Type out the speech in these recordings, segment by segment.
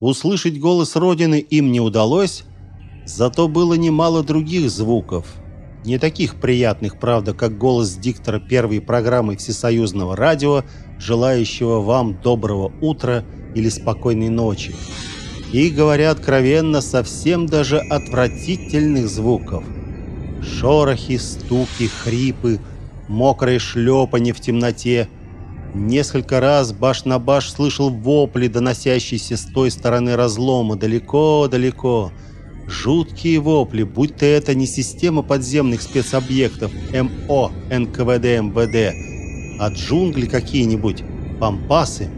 Услышать голос Родины им не удалось, зато было немало других звуков. Не таких приятных, правда, как голос диктора первой программы всесоюзного радио, желающего вам доброго утра или спокойной ночи. И, говоря откровенно, совсем даже отвратительных звуков. Шорохи, стуки, хрипы, мокрое шлепанье в темноте – Несколько раз баш на баш слышал вопли, доносящиеся с той стороны разлома, далеко-далеко. Жуткие вопли, будь то это не система подземных спецобъектов МО, НКВД, МВД, а джунгли какие-нибудь, пампасы.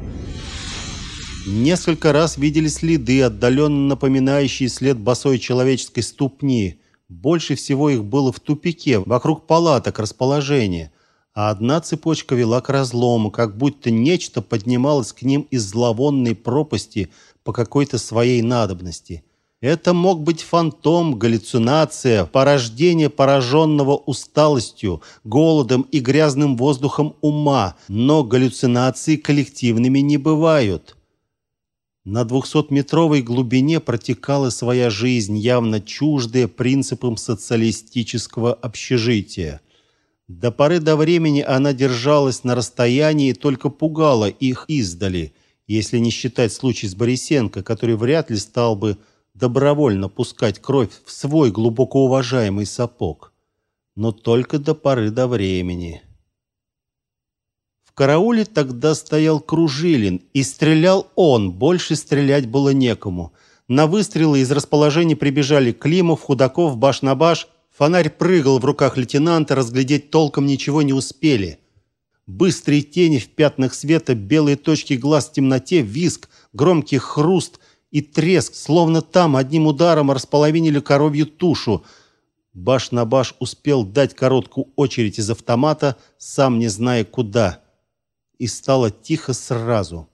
Несколько раз видели следы, отдаленно напоминающие след босой человеческой ступни. Больше всего их было в тупике, вокруг палаток расположения – а одна цепочка вела к разлому, как будто нечто поднималось к ним из зловонной пропасти по какой-то своей надобности. Это мог быть фантом, галлюцинация, порождение пораженного усталостью, голодом и грязным воздухом ума, но галлюцинации коллективными не бывают. На двухсотметровой глубине протекала своя жизнь, явно чуждая принципам социалистического общежития – до поры до времени она держалась на расстоянии и только пугала их издали, если не считать случай с Борисенко, который вряд ли стал бы добровольно пускать кровь в свой глубоко уважаемый сапог. Но только до поры до времени. В карауле тогда стоял Кружилин, и стрелял он, больше стрелять было некому. На выстрелы из расположения прибежали Климов, Худаков, баш на баш – Фонарь прыгал в руках лейтенанта, разглядеть толком ничего не успели. Быстрые тени в пятнах света, белые точки глаз в темноте, визг, громкий хруст и треск, словно там одним ударом располовинили коровью тушу. Баш на баш успел дать короткую очередь из автомата, сам не зная куда. И стало тихо сразу,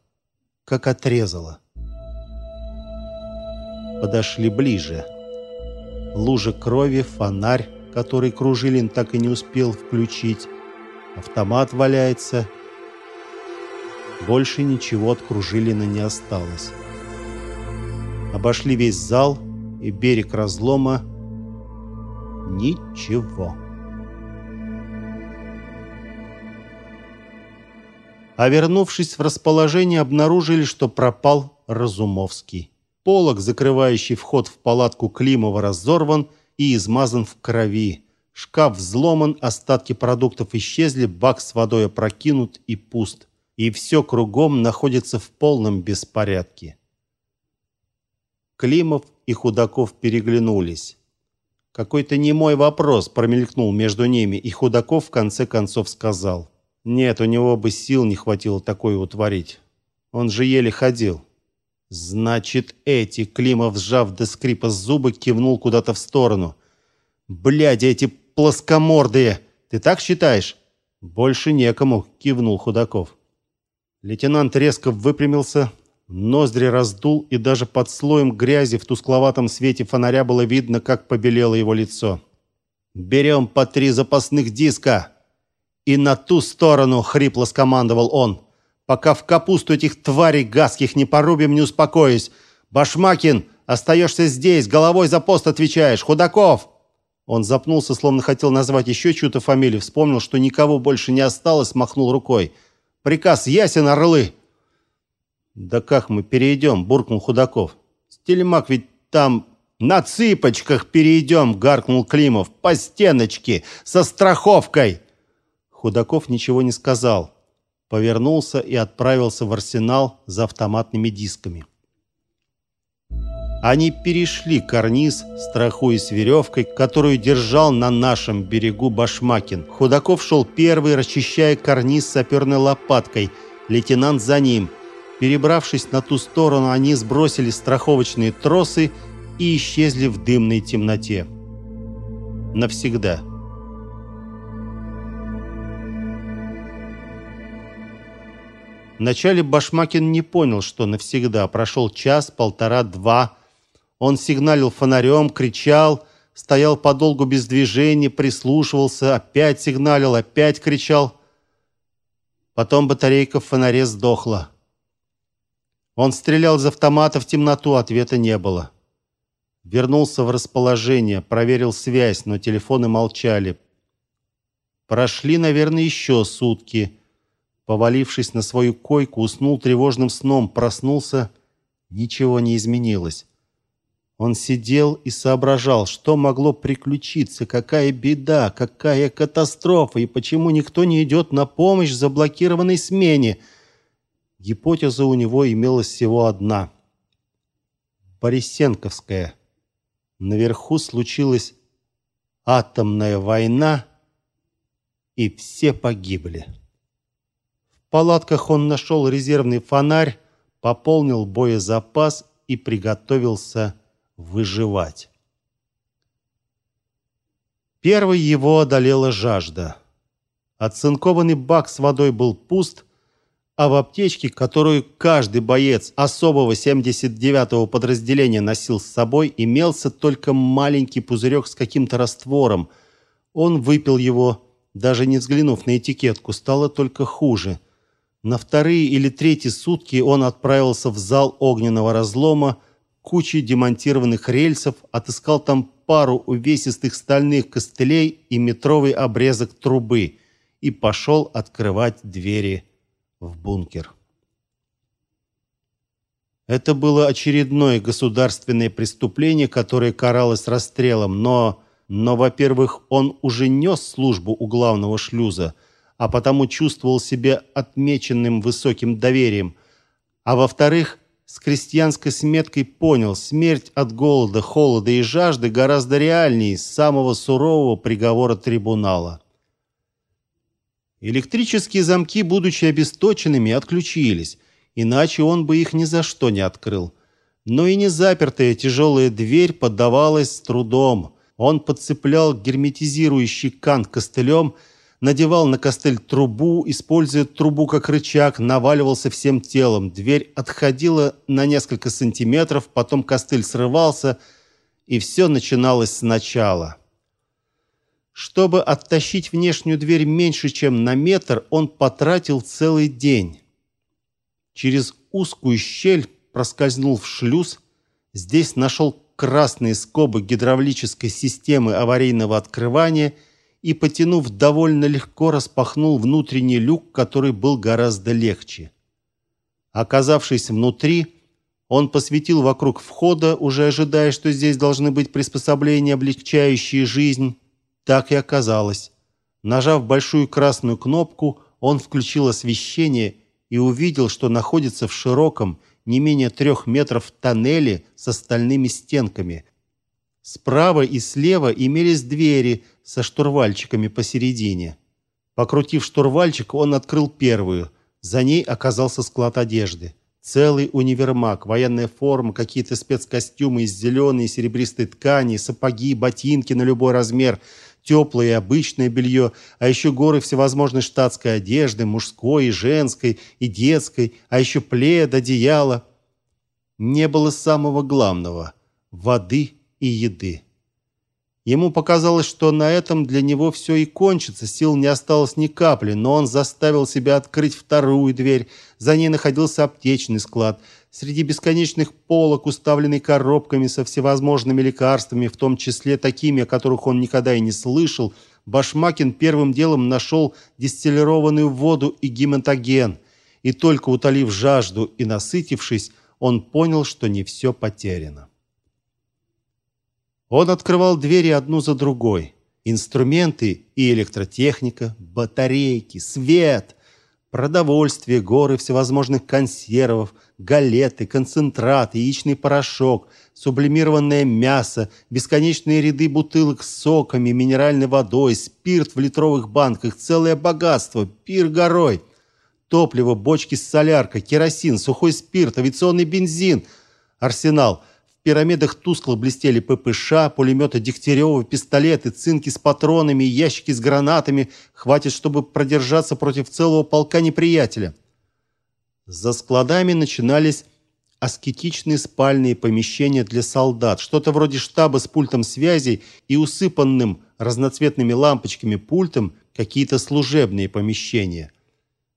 как отрезало. Подошли ближе лужа крови, фонарь, который Кружилин так и не успел включить. Автомат валяется. Больше ничего от Кружилина не осталось. Обошли весь зал и берег разлома. Ничего. А вернувшись в расположение, обнаружили, что пропал Разумовский. Полог, закрывающий вход в палатку Климова, разорван и измазан в крови. Шкаф взломан, остатки продуктов исчезли, бак с водой опрокинут и пуст. И все кругом находится в полном беспорядке. Климов и Худаков переглянулись. Какой-то немой вопрос промелькнул между ними, и Худаков в конце концов сказал. Нет, у него бы сил не хватило такое утворить. Он же еле ходил. Значит, эти, Климов, сжав до скрипа зубы, кивнул куда-то в сторону. Блядь, эти плоскомордые. Ты так считаешь? Больше некому, кивнул Худаков. Лейтенант резко выпрямился, ноздри раздул, и даже под слоем грязи в тускловатом свете фонаря было видно, как побелело его лицо. «Берем по три запасных диска!» «И на ту сторону!» — хрипло скомандовал он. Пока в капусту этих тварей газских не порубим, не успокоюсь. Башмакин, остаешься здесь, головой за пост отвечаешь. Худаков!» Он запнулся, словно хотел назвать еще чью-то фамилию, вспомнил, что никого больше не осталось, махнул рукой. «Приказ ясен, орлы!» «Да как мы перейдем?» – буркнул Худаков. «Стелемак ведь там на цыпочках перейдем!» – гаркнул Климов. «По стеночке, со страховкой!» Худаков ничего не сказал повернулся и отправился в арсенал за автоматными дисками. Они перешли карниз, страхуясь веревкой, которую держал на нашем берегу Башмакин. Худаков шел первый, расчищая карниз саперной лопаткой. Лейтенант за ним. Перебравшись на ту сторону, они сбросили страховочные тросы и исчезли в дымной темноте. Навсегда. Вначале Башмакин не понял, что навсегда. Прошел час, полтора, два. Он сигналил фонарем, кричал, стоял подолгу без движения, прислушивался, опять сигналил, опять кричал. Потом батарейка в фонаре сдохла. Он стрелял из автомата в темноту, ответа не было. Вернулся в расположение, проверил связь, но телефоны молчали. Прошли, наверное, еще сутки. Повалившись на свою койку, уснул тревожным сном, проснулся, ничего не изменилось. Он сидел и соображал, что могло приключиться, какая беда, какая катастрофа и почему никто не идет на помощь заблокированной смене. Гипотеза у него имелась всего одна. Борисенковская. Наверху случилась атомная война, и все погибли. Палатках он нашел резервный фонарь, пополнил боезапас и приготовился выживать. Первой его одолела жажда. Оцинкованный бак с водой был пуст, а в аптечке, которую каждый боец особого 79-го подразделения носил с собой, имелся только маленький пузырек с каким-то раствором. Он выпил его, даже не взглянув на этикетку, стало только хуже. На вторые или третьи сутки он отправился в зал огненного разлома, кучей демонтированных рельсов, отыскал там пару увесистых стальных костылей и метровый обрезок трубы и пошел открывать двери в бункер. Это было очередное государственное преступление, которое каралось расстрелом, но но, во-первых, он уже нес службу у главного шлюза, а потому чувствовал себя отмеченным высоким доверием. А во-вторых, с крестьянской сметкой понял, смерть от голода, холода и жажды гораздо реальнее самого сурового приговора трибунала. Электрические замки, будучи обесточенными, отключились, иначе он бы их ни за что не открыл. Но и не запертая тяжелая дверь поддавалась с трудом. Он подцеплял герметизирующий кант костылем, надевал на костыль трубу, используя трубу как рычаг, наваливался всем телом. Дверь отходила на несколько сантиметров, потом костыль срывался, и все начиналось сначала. Чтобы оттащить внешнюю дверь меньше, чем на метр, он потратил целый день. Через узкую щель проскользнул в шлюз. Здесь нашел красные скобы гидравлической системы аварийного открывания потянув довольно легко, распахнул внутренний люк, который был гораздо легче. Оказавшись внутри, он посветил вокруг входа, уже ожидая, что здесь должны быть приспособления, облегчающие жизнь. Так и оказалось. Нажав большую красную кнопку, он включил освещение и увидел, что находится в широком, не менее трех метров тоннеле со стальными стенками. Справа и слева имелись двери со штурвальчиками посередине. Покрутив штурвальчик, он открыл первую. За ней оказался склад одежды. Целый универмаг, военная форма, какие-то спецкостюмы из зеленой и серебристой ткани, сапоги, ботинки на любой размер – теплое и обычное белье, а еще горы всевозможной штатской одежды, мужской и женской, и детской, а еще плед, одеяло. Не было самого главного – воды и еды. Ему показалось, что на этом для него все и кончится, сил не осталось ни капли, но он заставил себя открыть вторую дверь. За ней находился аптечный склад – Среди бесконечных полок, уставленных коробками со всевозможными лекарствами, в том числе такими, о которых он никогда и не слышал, Башмакин первым делом нашел дистиллированную воду и гематоген. И только утолив жажду и насытившись, он понял, что не все потеряно. Он открывал двери одну за другой. Инструменты и электротехника, батарейки, свет, продовольствие, горы всевозможных консервов – галеты, концентрат, яичный порошок, сублимированное мясо, бесконечные ряды бутылок с соками, минеральной водой, спирт в литровых банках, целое богатство, пир горой. Топливо, бочки с соляркой, керосин, сухой спирт, авиационный бензин. Арсенал. Пирамидах тускло блестели ППШ, пулеметы Дегтярева, пистолеты, цинки с патронами, ящики с гранатами. Хватит, чтобы продержаться против целого полка неприятеля. За складами начинались аскетичные спальные помещения для солдат, что-то вроде штаба с пультом связи и усыпанным разноцветными лампочками пультом какие-то служебные помещения.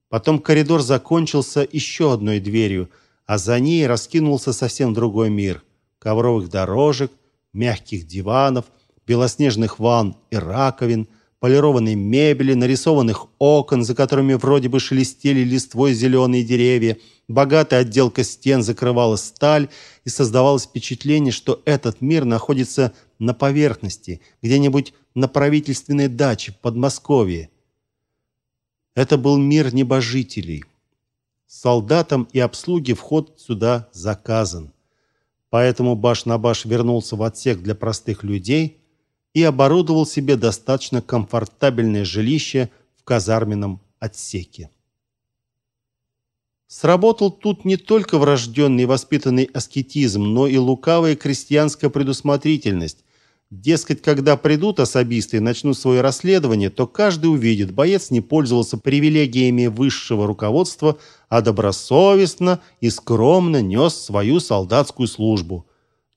Потом коридор закончился еще одной дверью. а за ней раскинулся совсем другой мир. Ковровых дорожек, мягких диванов, белоснежных ванн и раковин, полированной мебели, нарисованных окон, за которыми вроде бы шелестели листвой зеленые деревья. Богатая отделка стен закрывала сталь, и создавалось впечатление, что этот мир находится на поверхности, где-нибудь на правительственной даче в Подмосковье. Это был мир небожителей. Солдатам и обслуге вход сюда заказан. Поэтому баш на баш вернулся в отсек для простых людей и оборудовал себе достаточно комфортабельное жилище в казарменном отсеке. Сработал тут не только врожденный и воспитанный аскетизм, но и лукавая крестьянская предусмотрительность, Дескать, когда придут особисты и начнут свое расследование, то каждый увидит, боец не пользовался привилегиями высшего руководства, а добросовестно и скромно нес свою солдатскую службу.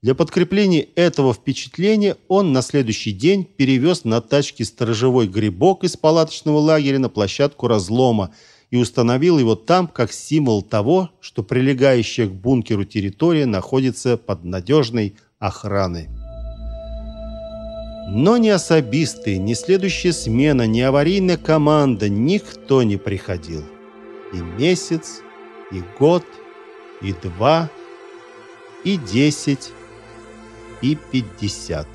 Для подкрепления этого впечатления он на следующий день перевез на тачке сторожевой грибок из палаточного лагеря на площадку разлома и установил его там как символ того, что прилегающая к бункеру территория находится под надежной охраной. Но ни особисты, ни следующая смена, ни аварийная команда, никто не приходил. И месяц, и год, и два, и десять, и пятьдесят.